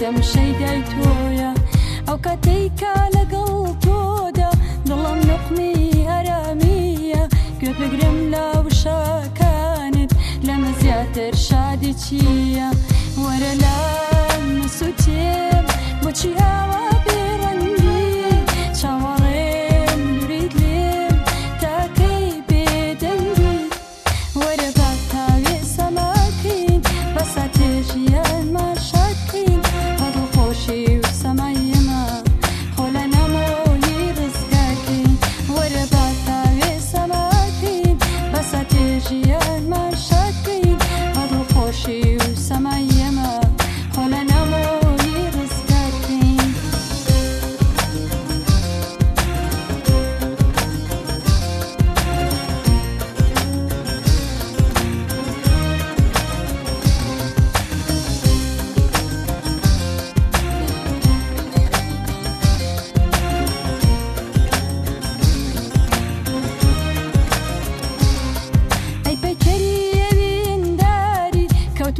دەمشەی دای تۆیە ئەو کاتێکا لەگەڵ تۆدا دڵم نقمی هەرامیە گوێ بگرم لاوشەکانت لەمە زیاتر شادی چییە وەرە لا نسووتێم بۆچی ئاوە بێڕەنگی چاوەڕێم نورید لێم تاکەی بێدەنگی وەرە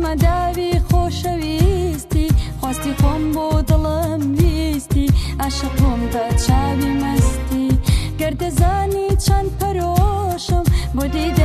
گوتمە داوی خۆشەویستی خواستی خۆم بۆ دڵم ویستی عاشقۆم تا چاوی مەستی گەردەزانی چەند پەرۆشم بۆ دیدا